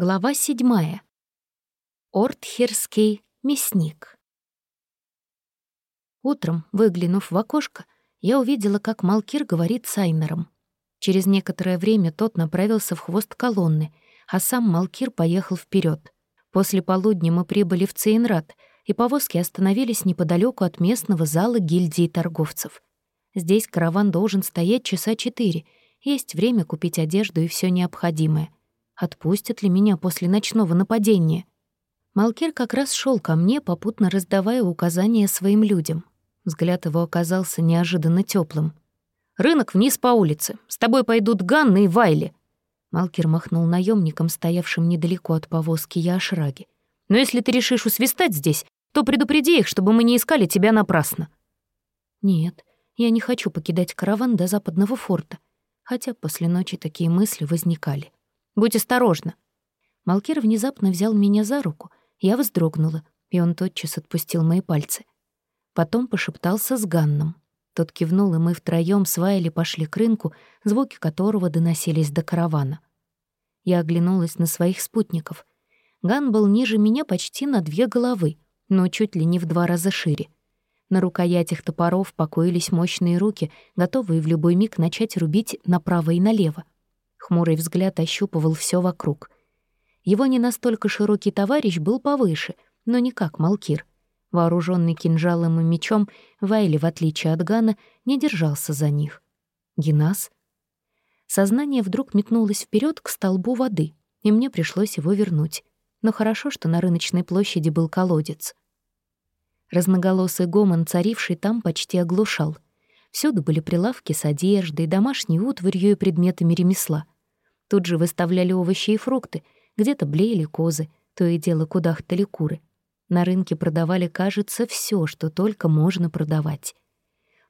Глава седьмая. Ортхерский мясник. Утром, выглянув в окошко, я увидела, как Малкир говорит с Айнером. Через некоторое время тот направился в хвост колонны, а сам Малкир поехал вперед. После полудня мы прибыли в Цейнрат, и повозки остановились неподалеку от местного зала гильдии торговцев. Здесь караван должен стоять часа четыре, есть время купить одежду и все необходимое — Отпустят ли меня после ночного нападения? Малкир как раз шел ко мне, попутно раздавая указания своим людям. Взгляд его оказался неожиданно теплым. «Рынок вниз по улице. С тобой пойдут Ганна и Вайли». Малкир махнул наемником, стоявшим недалеко от повозки Яшраги. «Но если ты решишь усвистать здесь, то предупреди их, чтобы мы не искали тебя напрасно». «Нет, я не хочу покидать караван до западного форта», хотя после ночи такие мысли возникали. Будь осторожна». Малкир внезапно взял меня за руку, я вздрогнула, и он тотчас отпустил мои пальцы. Потом пошептался с Ганном. Тот кивнул, и мы втроём с Вайли пошли к рынку, звуки которого доносились до каравана. Я оглянулась на своих спутников. Ган был ниже меня почти на две головы, но чуть ли не в два раза шире. На рукоятях топоров покоились мощные руки, готовые в любой миг начать рубить направо и налево. Хмурый взгляд ощупывал все вокруг. Его не настолько широкий товарищ был повыше, но не как Малкир. Вооруженный кинжалом и мечом, Вайли, в отличие от Гана, не держался за них. Генас? Сознание вдруг метнулось вперед к столбу воды, и мне пришлось его вернуть. Но хорошо, что на рыночной площади был колодец. Разноголосый гомон, царивший там, почти оглушал. Всюду были прилавки с одеждой, домашней утварью и предметами ремесла — Тут же выставляли овощи и фрукты, где-то блеяли козы, то и дело кудахтали куры. На рынке продавали, кажется, все, что только можно продавать.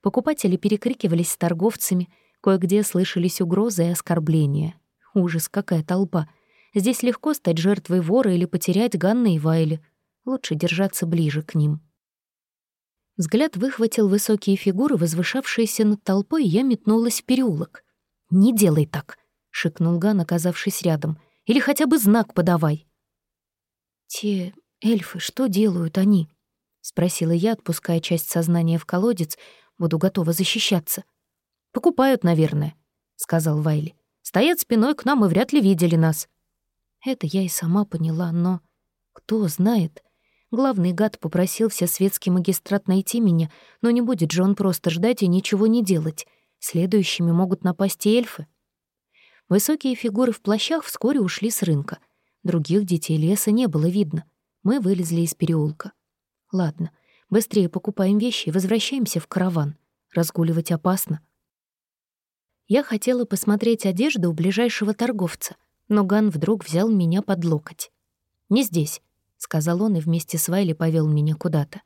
Покупатели перекрикивались с торговцами, кое-где слышались угрозы и оскорбления. Ужас, какая толпа. Здесь легко стать жертвой вора или потерять Ганна и Вайли. Лучше держаться ближе к ним. Взгляд выхватил высокие фигуры, возвышавшиеся над толпой, и я метнулась в переулок. «Не делай так!» Шикнул Ган, оказавшись рядом. «Или хотя бы знак подавай». «Те эльфы, что делают они?» — спросила я, отпуская часть сознания в колодец, буду готова защищаться. «Покупают, наверное», — сказал Вайли. «Стоят спиной к нам и вряд ли видели нас». Это я и сама поняла, но... Кто знает? Главный гад попросил светский магистрат найти меня, но не будет же он просто ждать и ничего не делать. Следующими могут напасть и эльфы. Высокие фигуры в плащах вскоре ушли с рынка. Других детей леса не было видно. Мы вылезли из переулка. Ладно, быстрее покупаем вещи и возвращаемся в караван. Разгуливать опасно. Я хотела посмотреть одежду у ближайшего торговца, но Ган вдруг взял меня под локоть. «Не здесь», — сказал он и вместе с Вайли повел меня куда-то.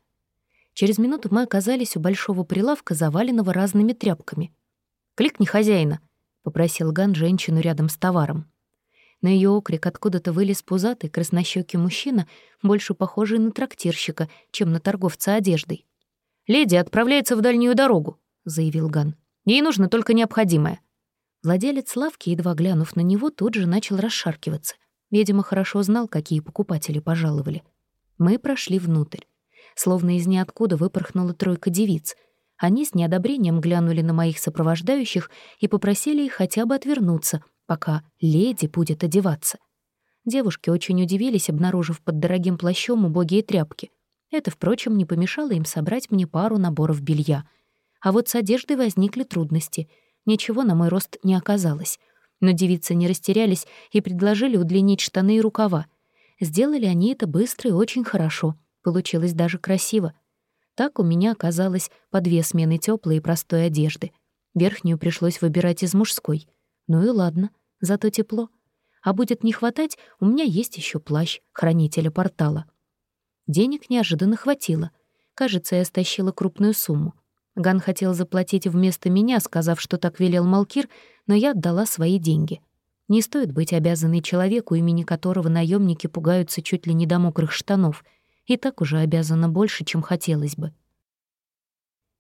Через минуту мы оказались у большого прилавка, заваленного разными тряпками. «Кликни хозяина», — попросил Ган женщину рядом с товаром. На ее окрик откуда-то вылез пузатый, краснощёкий мужчина, больше похожий на трактирщика, чем на торговца одеждой. «Леди отправляется в дальнюю дорогу», — заявил Ган. «Ей нужно только необходимое». Владелец лавки, едва глянув на него, тут же начал расшаркиваться. Видимо, хорошо знал, какие покупатели пожаловали. Мы прошли внутрь. Словно из ниоткуда выпорхнула тройка девиц — они с неодобрением глянули на моих сопровождающих и попросили их хотя бы отвернуться, пока леди будет одеваться. Девушки очень удивились, обнаружив под дорогим плащом убогие тряпки. Это, впрочем, не помешало им собрать мне пару наборов белья. А вот с одеждой возникли трудности. Ничего на мой рост не оказалось. Но девицы не растерялись и предложили удлинить штаны и рукава. Сделали они это быстро и очень хорошо. Получилось даже красиво. Так у меня оказалось по две смены теплой и простой одежды. Верхнюю пришлось выбирать из мужской. Ну и ладно, зато тепло. А будет не хватать, у меня есть еще плащ хранителя портала. Денег неожиданно хватило. Кажется, я стащила крупную сумму. Ган хотел заплатить вместо меня, сказав, что так велел Малкир, но я отдала свои деньги. Не стоит быть обязанной человеку, имени которого наемники пугаются чуть ли не до мокрых штанов — и так уже обязана больше, чем хотелось бы.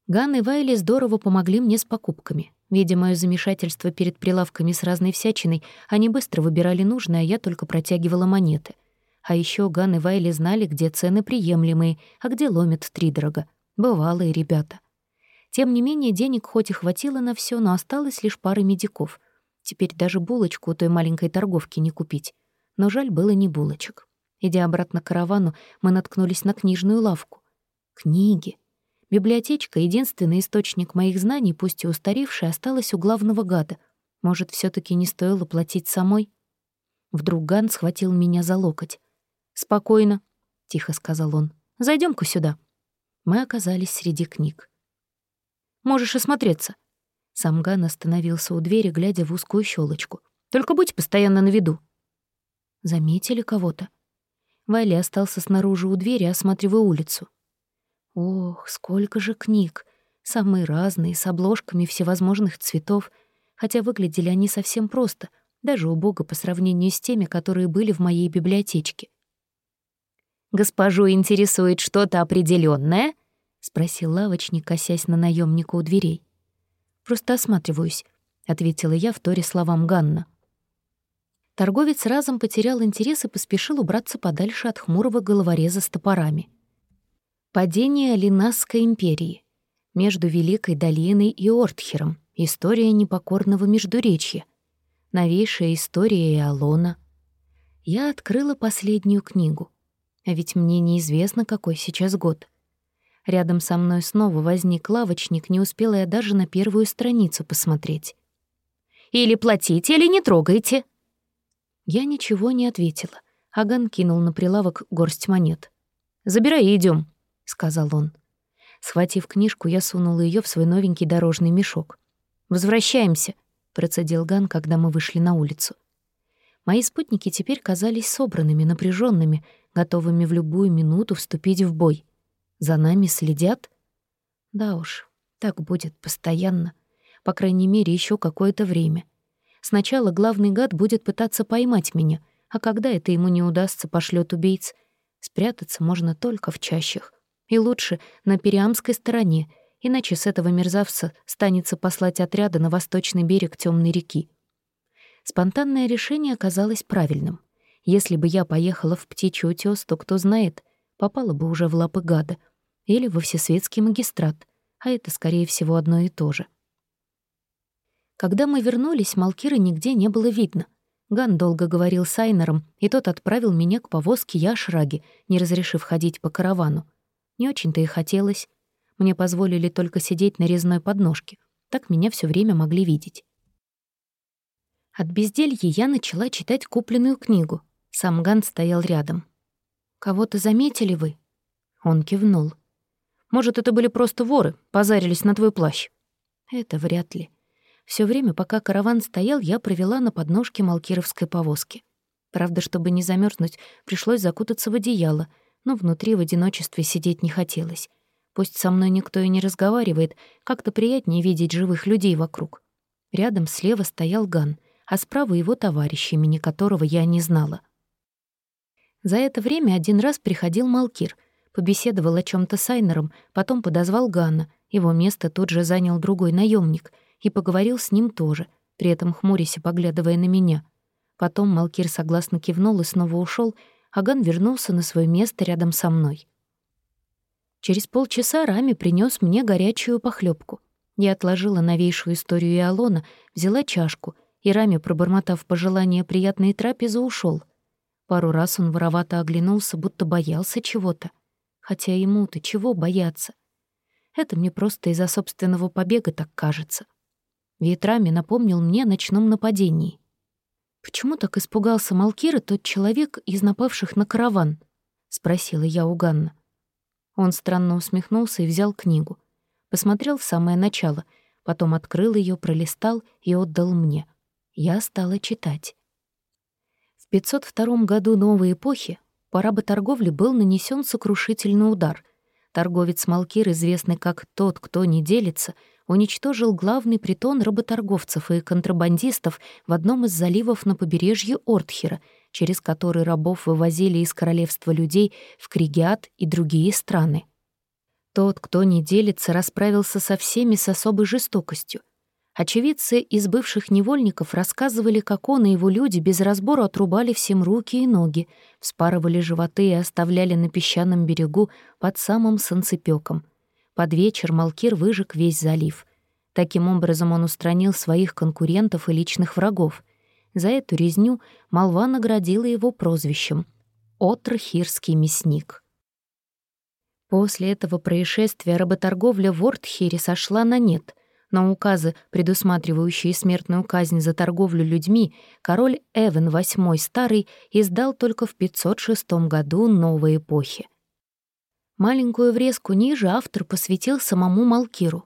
Ган и Вайли здорово помогли мне с покупками. Видя моё замешательство перед прилавками с разной всячиной, они быстро выбирали нужное, а я только протягивала монеты. А ещё Ган и Вайли знали, где цены приемлемые, а где ломят втридорога. Бывалые ребята. Тем не менее, денег хоть и хватило на всё, но осталось лишь пара медиков. Теперь даже булочку у той маленькой торговки не купить. Но жаль было не булочек. Идя обратно к каравану, мы наткнулись на книжную лавку. Книги. Библиотечка, единственный источник моих знаний, пусть и устаревший, осталась у главного гада. Может, все таки не стоило платить самой? Вдруг Ган схватил меня за локоть. «Спокойно», — тихо сказал он. зайдем ка сюда». Мы оказались среди книг. «Можешь осмотреться». Сам Ган остановился у двери, глядя в узкую щелочку. «Только будь постоянно на виду». Заметили кого-то? Вайли остался снаружи у двери, осматривая улицу. Ох, сколько же книг! Самые разные, с обложками всевозможных цветов, хотя выглядели они совсем просто, даже убого по сравнению с теми, которые были в моей библиотечке. «Госпожу интересует что-то определенное? спросил лавочник, косясь на наемника у дверей. «Просто осматриваюсь», — ответила я в торе словам Ганна. Торговец разом потерял интерес и поспешил убраться подальше от хмурого головореза с топорами. Падение Линасской империи. Между Великой долиной и Ортхером. История непокорного Междуречья. Новейшая история Иолона. Я открыла последнюю книгу. А ведь мне неизвестно, какой сейчас год. Рядом со мной снова возник лавочник, не успела я даже на первую страницу посмотреть. «Или платите, или не трогайте!» Я ничего не ответила. Аган кинул на прилавок горсть монет. «Забирай и идём», — сказал он. Схватив книжку, я сунула ее в свой новенький дорожный мешок. «Возвращаемся», — процедил Ган, когда мы вышли на улицу. Мои спутники теперь казались собранными, напряженными, готовыми в любую минуту вступить в бой. За нами следят? Да уж, так будет постоянно. По крайней мере, еще какое-то время. Сначала главный гад будет пытаться поймать меня, а когда это ему не удастся, пошлет убийц. Спрятаться можно только в чащах. И лучше на Периамской стороне, иначе с этого мерзавца станется послать отряды на восточный берег темной реки. Спонтанное решение оказалось правильным. Если бы я поехала в птичий утёс, то кто знает, попала бы уже в лапы гада или во всесветский магистрат, а это, скорее всего, одно и то же. Когда мы вернулись, Малкира нигде не было видно. Ган долго говорил с Айнером, и тот отправил меня к повозке Яшраги, не разрешив ходить по каравану. Не очень-то и хотелось. Мне позволили только сидеть на резной подножке. Так меня все время могли видеть. От безделья я начала читать купленную книгу. Сам Ган стоял рядом. «Кого-то заметили вы?» Он кивнул. «Может, это были просто воры, позарились на твой плащ?» «Это вряд ли. Все время, пока караван стоял, я провела на подножке малкировской повозки. Правда, чтобы не замерзнуть, пришлось закутаться в одеяло — но внутри в одиночестве сидеть не хотелось. Пусть со мной никто и не разговаривает, как-то приятнее видеть живых людей вокруг. Рядом слева стоял Ган, а справа его товарищ, имени которого я не знала. За это время один раз приходил Малкир, побеседовал о чем то с Айнером, потом подозвал Ганна, его место тут же занял другой наемник, и поговорил с ним тоже, при этом хмурясь и поглядывая на меня. Потом Малкир согласно кивнул и снова ушел, Аган вернулся на свое место рядом со мной. Через полчаса Рами принес мне горячую похлебку. Я отложила новейшую историю Иолона, взяла чашку, и Рами, пробормотав пожелание приятной трапезы, ушел. Пару раз он воровато оглянулся, будто боялся чего-то. Хотя ему-то чего бояться? Это мне просто из-за собственного побега так кажется. Ветрами напомнил мне о ночном нападении. «Почему так испугался Малкира тот человек из напавших на караван?» — спросила я у Ганна. Он странно усмехнулся и взял книгу. Посмотрел в самое начало, потом открыл ее, пролистал и отдал мне. Я стала читать. В 502 году новой эпохи по работорговле был нанесен сокрушительный удар. Торговец Малкир, известный как «тот, кто не делится», — уничтожил главный притон работорговцев и контрабандистов в одном из заливов на побережье Ортхера, через который рабов вывозили из королевства людей в Кригиат и другие страны. Тот, кто не делится, расправился со всеми с особой жестокостью. Очевидцы из бывших невольников рассказывали, как он и его люди без разбора отрубали всем руки и ноги, вспарывали животы и оставляли на песчаном берегу под самым солнцепёком. Под вечер Малкир выжег весь залив. Таким образом он устранил своих конкурентов и личных врагов. За эту резню молва наградила его прозвищем — «Отрхирский мясник». После этого происшествия работорговля в Ортхире сошла на нет — на указы, предусматривающие смертную казнь за торговлю людьми, король Эвен VIII Старый издал только в 506 году новой эпохи. Маленькую врезку ниже автор посвятил самому Малкиру.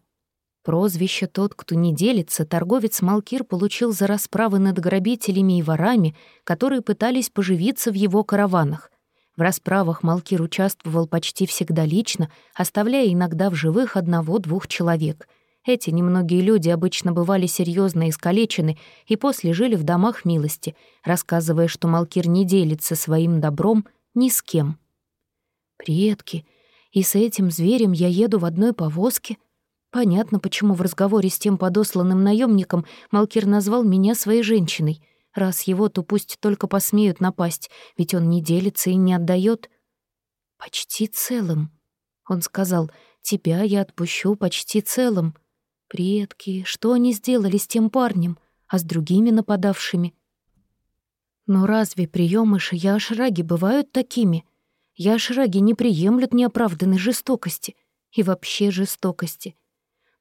Прозвище «Тот, кто не делится» торговец Малкир получил за расправы над грабителями и ворами, которые пытались поживиться в его караванах. В расправах Малкир участвовал почти всегда лично, оставляя иногда в живых одного-двух человек — эти немногие люди обычно бывали серьезно искалечены и после жили в домах милости, рассказывая, что Малкир не делится своим добром ни с кем. «Предки, и с этим зверем я еду в одной повозке?» Понятно, почему в разговоре с тем подосланным наемником Малкир назвал меня своей женщиной. Раз его, то пусть только посмеют напасть, ведь он не делится и не отдает. «Почти целым», — он сказал, — «тебя я отпущу почти целым». Предки, что они сделали с тем парнем, а с другими нападавшими? Но разве приемыши Яшраги бывают такими? Яшраги не приемлют неоправданной жестокости и вообще жестокости.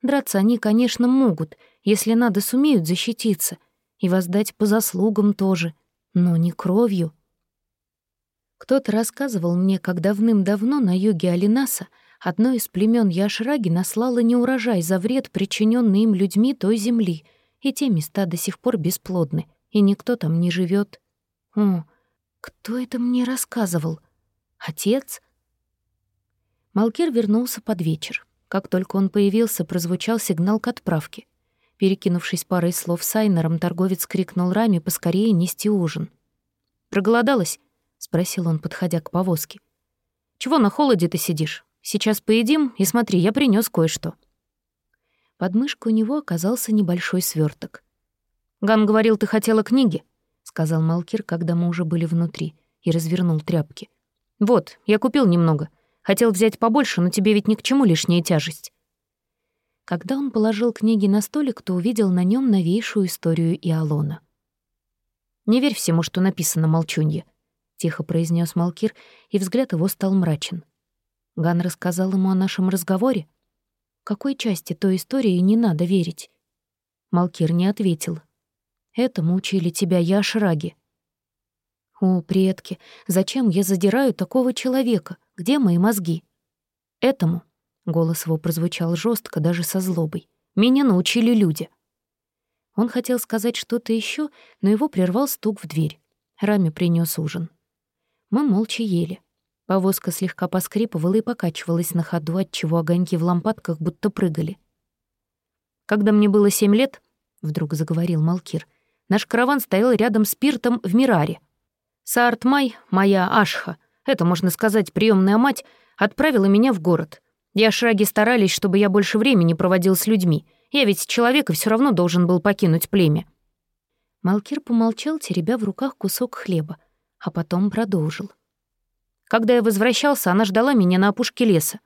Драться они, конечно, могут, если надо, сумеют защититься и воздать по заслугам тоже, но не кровью. Кто-то рассказывал мне, как давным-давно на юге Алинаса Одно из племен Яшраги наслало неурожай за вред, причиненный им людьми той земли, и те места до сих пор бесплодны, и никто там не живет. О, кто это мне рассказывал? Отец? Малкир вернулся под вечер. Как только он появился, прозвучал сигнал к отправке. Перекинувшись парой слов с Айнером, торговец крикнул Раме поскорее нести ужин. «Проголодалась?» — спросил он, подходя к повозке. «Чего на холоде ты сидишь? Сейчас поедим, и смотри, я принес кое-что». Под мышкой у него оказался небольшой сверток. «Ган говорил, ты хотела книги», — сказал Малкир, когда мы уже были внутри, и развернул тряпки. «Вот, я купил немного. Хотел взять побольше, но тебе ведь ни к чему лишняя тяжесть». Когда он положил книги на столик, то увидел на нем новейшую историю Иолона. «Не верь всему, что написано, молчунье», — тихо произнес Малкир, и взгляд его стал мрачен. Ган рассказал ему о нашем разговоре? Какой части той истории не надо верить? Малкир не ответил. Этому учили тебя Яшраги. О, предки, зачем я задираю такого человека? Где мои мозги? Этому, голос его прозвучал жестко, даже со злобой. Меня научили люди. Он хотел сказать что-то еще, но его прервал стук в дверь. Рами принес ужин. Мы молча ели. Повозка слегка поскрипывала и покачивалась на ходу, отчего огоньки в лампадках будто прыгали. «Когда мне было семь лет», — вдруг заговорил Малкир, «наш караван стоял рядом с пиртом в Мираре. Саартмай, моя Ашха, это, можно сказать, приемная мать, отправила меня в город. И ашраги старались, чтобы я больше времени проводил с людьми. Я ведь человек и все равно должен был покинуть племя». Малкир помолчал, теребя в руках кусок хлеба, а потом продолжил. Когда я возвращался, она ждала меня на опушке леса.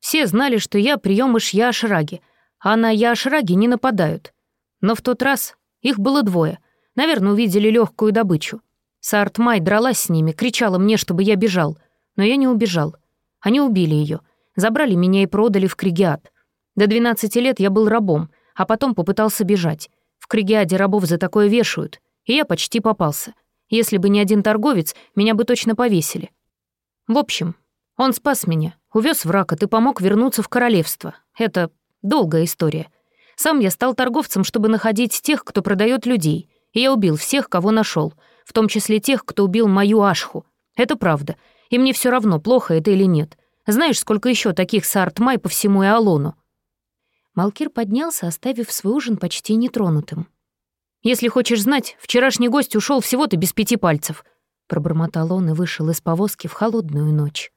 Все знали, что я приемыш Яшраги, а на Яшраги не нападают. Но в тот раз их было двое. Наверное, увидели легкую добычу. Саартмай дралась с ними, кричала мне, чтобы я бежал. Но я не убежал. Они убили ее, забрали меня и продали в Кригиад. До 12 лет я был рабом, а потом попытался бежать. В Кригиаде рабов за такое вешают, и я почти попался. Если бы не один торговец, меня бы точно повесили. В общем, он спас меня, увез в Ракот и помог вернуться в королевство. Это долгая история. Сам я стал торговцем, чтобы находить тех, кто продает людей. И я убил всех, кого нашел, в том числе тех, кто убил мою Ашху. Это правда. И мне все равно, плохо это или нет. Знаешь, сколько еще таких Саартмай по всему Иолону?» Малкир поднялся, оставив свой ужин почти нетронутым. «Если хочешь знать, вчерашний гость ушел всего-то без пяти пальцев», Пробормотал он и вышел из повозки в холодную ночь.